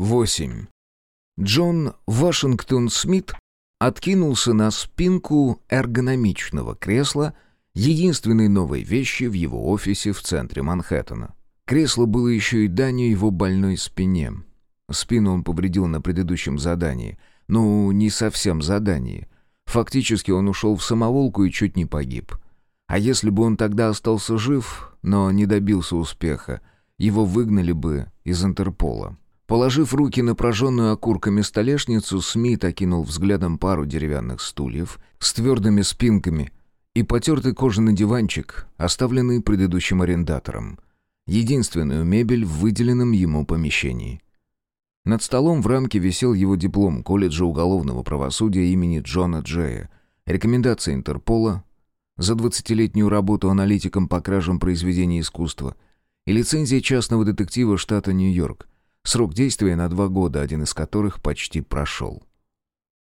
8. Джон Вашингтон Смит откинулся на спинку эргономичного кресла, единственной новой вещи в его офисе в центре Манхэттена. Кресло было еще и данью его больной спине. Спину он повредил на предыдущем задании. Ну, не совсем задании. Фактически он ушел в самоволку и чуть не погиб. А если бы он тогда остался жив, но не добился успеха, его выгнали бы из Интерпола. Положив руки на прожженную окурками столешницу, Смит окинул взглядом пару деревянных стульев с твердыми спинками и потертый кожаный диванчик, оставленный предыдущим арендатором. Единственную мебель в выделенном ему помещении. Над столом в рамке висел его диплом колледжа уголовного правосудия имени Джона Джея, рекомендация Интерпола за 20-летнюю работу аналитиком по кражам произведений искусства и лицензия частного детектива штата Нью-Йорк, Срок действия на два года, один из которых почти прошел.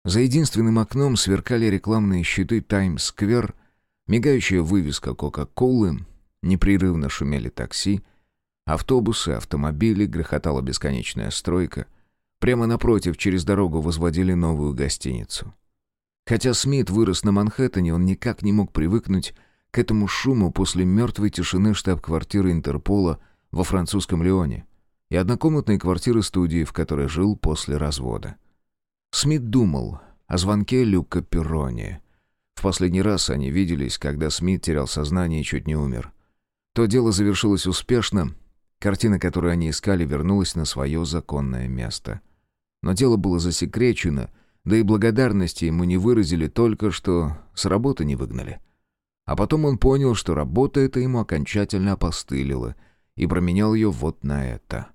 За единственным окном сверкали рекламные щиты «Таймс-сквер», мигающая вывеска «Кока-колы», непрерывно шумели такси, автобусы, автомобили, грохотала бесконечная стройка. Прямо напротив, через дорогу возводили новую гостиницу. Хотя Смит вырос на Манхэттене, он никак не мог привыкнуть к этому шуму после мертвой тишины штаб-квартиры Интерпола во французском Лионе и однокомнатной квартиры-студии, в которой жил после развода. Смит думал о звонке Люка Перрони. В последний раз они виделись, когда Смит терял сознание и чуть не умер. То дело завершилось успешно, картина, которую они искали, вернулась на свое законное место. Но дело было засекречено, да и благодарности ему не выразили только, что с работы не выгнали. А потом он понял, что работа эта ему окончательно опостылила, и променял ее вот на это.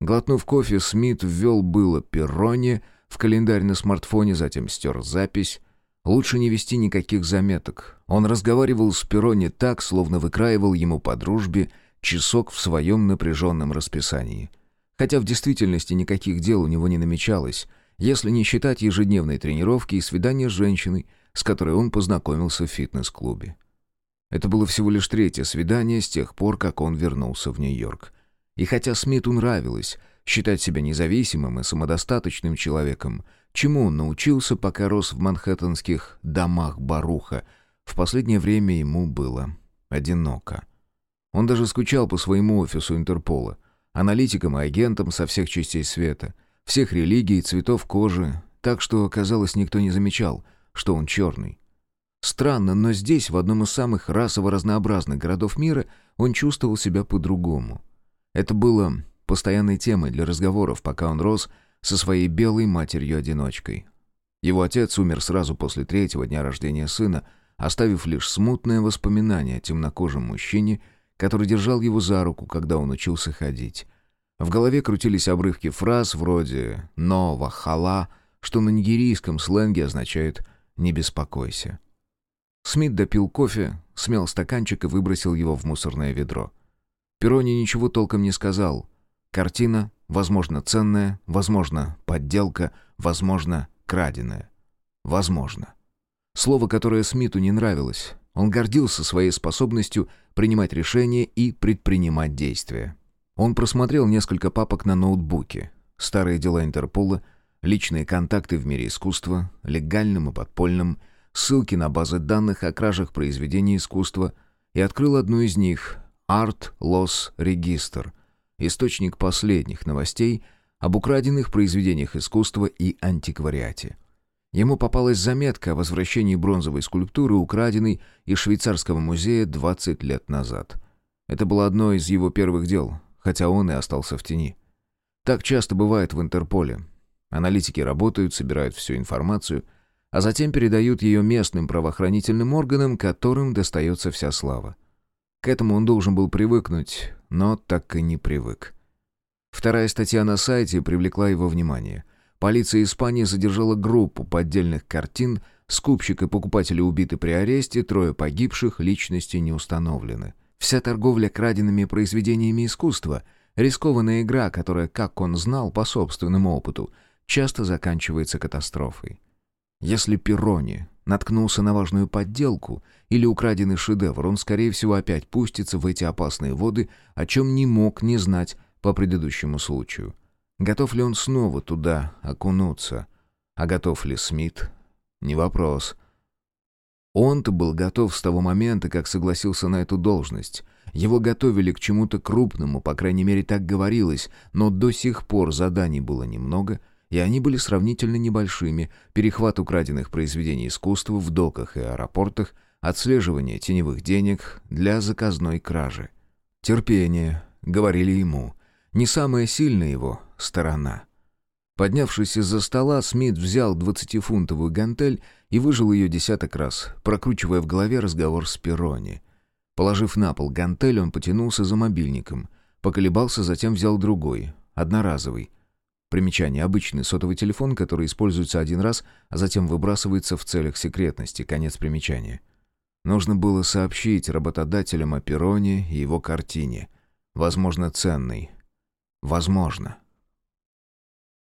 Глотнув кофе, Смит ввел было перроне в календарь на смартфоне, затем стер запись. Лучше не вести никаких заметок. Он разговаривал с Перроне так, словно выкраивал ему по дружбе часок в своем напряженном расписании. Хотя в действительности никаких дел у него не намечалось, если не считать ежедневной тренировки и свидания с женщиной, с которой он познакомился в фитнес-клубе. Это было всего лишь третье свидание с тех пор, как он вернулся в Нью-Йорк. И хотя Смиту нравилось считать себя независимым и самодостаточным человеком, чему он научился, пока рос в манхэттенских домах Баруха, в последнее время ему было одиноко. Он даже скучал по своему офису Интерпола, аналитикам и агентам со всех частей света, всех религий и цветов кожи, так что, казалось, никто не замечал, что он черный. Странно, но здесь, в одном из самых расово разнообразных городов мира, он чувствовал себя по-другому. Это было постоянной темой для разговоров, пока он рос со своей белой матерью-одиночкой. Его отец умер сразу после третьего дня рождения сына, оставив лишь смутное воспоминание о темнокожем мужчине, который держал его за руку, когда он учился ходить. В голове крутились обрывки фраз вроде «нова хала», что на нигерийском сленге означает «не беспокойся». Смит допил кофе, смял стаканчик и выбросил его в мусорное ведро. Перони ничего толком не сказал. Картина, возможно, ценная, возможно, подделка, возможно, краденая. Возможно. Слово, которое Смиту не нравилось. Он гордился своей способностью принимать решения и предпринимать действия. Он просмотрел несколько папок на ноутбуке. Старые дела Интерпола, личные контакты в мире искусства, легальным и подпольным, ссылки на базы данных о кражах произведений искусства, и открыл одну из них Register, источник последних новостей об украденных произведениях искусства и антиквариате. Ему попалась заметка о возвращении бронзовой скульптуры, украденной из швейцарского музея 20 лет назад. Это было одно из его первых дел, хотя он и остался в тени. Так часто бывает в Интерполе. Аналитики работают, собирают всю информацию, а затем передают ее местным правоохранительным органам, которым достается вся слава. Этому он должен был привыкнуть, но так и не привык. Вторая статья на сайте привлекла его внимание. Полиция Испании задержала группу поддельных картин, скупщик и покупатели убиты при аресте, трое погибших, личности не установлены. Вся торговля краденными произведениями искусства — рискованная игра, которая, как он знал по собственному опыту, часто заканчивается катастрофой. Если Перрони наткнулся на важную подделку или украденный шедевр, он, скорее всего, опять пустится в эти опасные воды, о чем не мог не знать по предыдущему случаю. Готов ли он снова туда окунуться? А готов ли Смит? Не вопрос. Он-то был готов с того момента, как согласился на эту должность. Его готовили к чему-то крупному, по крайней мере, так говорилось, но до сих пор заданий было немного, и они были сравнительно небольшими. Перехват украденных произведений искусства в доках и аэропортах, отслеживание теневых денег для заказной кражи. Терпение, говорили ему, не самая сильная его сторона. Поднявшись из-за стола, Смит взял двадцатифунтовую гантель и выжил ее десяток раз, прокручивая в голове разговор с Перрони. Положив на пол гантель, он потянулся за мобильником. Поколебался, затем взял другой, одноразовый. Примечание. Обычный сотовый телефон, который используется один раз, а затем выбрасывается в целях секретности. Конец примечания. Нужно было сообщить работодателям о Перроне и его картине. Возможно, ценной. Возможно.